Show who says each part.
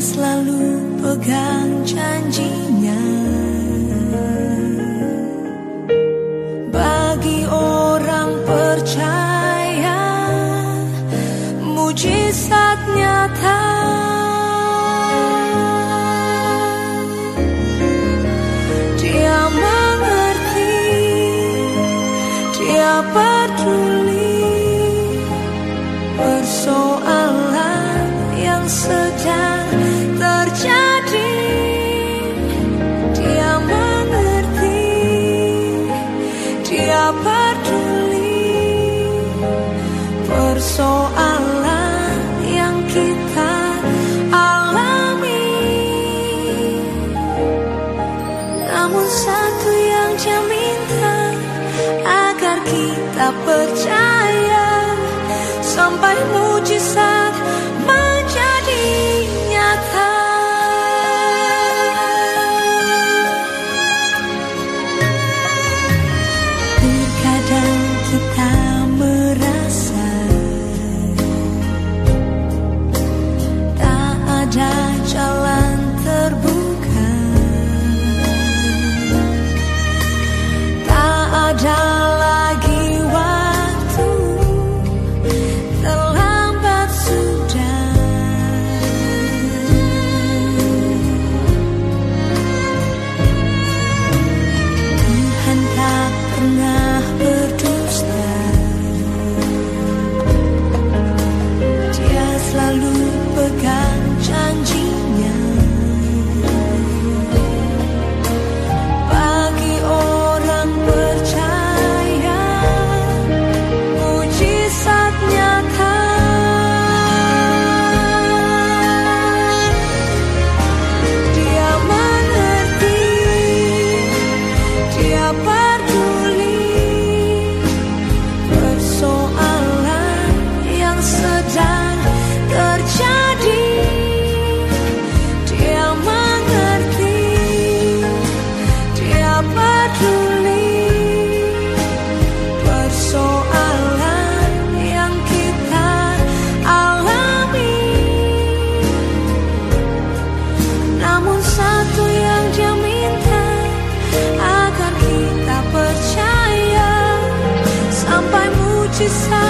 Speaker 1: selalu pegang janjinya. Bagi orang percaya Mujizat persoalan yang kita alami. Namun satu yang dia agar kita percaya. Sampai mujizat te sabe.